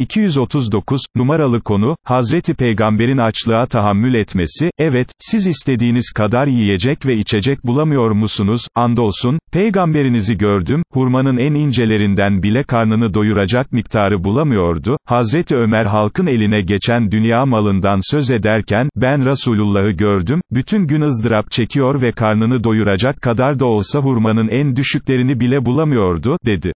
239, numaralı konu, Hazreti Peygamberin açlığa tahammül etmesi, evet, siz istediğiniz kadar yiyecek ve içecek bulamıyor musunuz, andolsun, Peygamberinizi gördüm, hurmanın en incelerinden bile karnını doyuracak miktarı bulamıyordu, Hazreti Ömer halkın eline geçen dünya malından söz ederken, ben Resulullah'ı gördüm, bütün gün ızdırap çekiyor ve karnını doyuracak kadar da olsa hurmanın en düşüklerini bile bulamıyordu, dedi.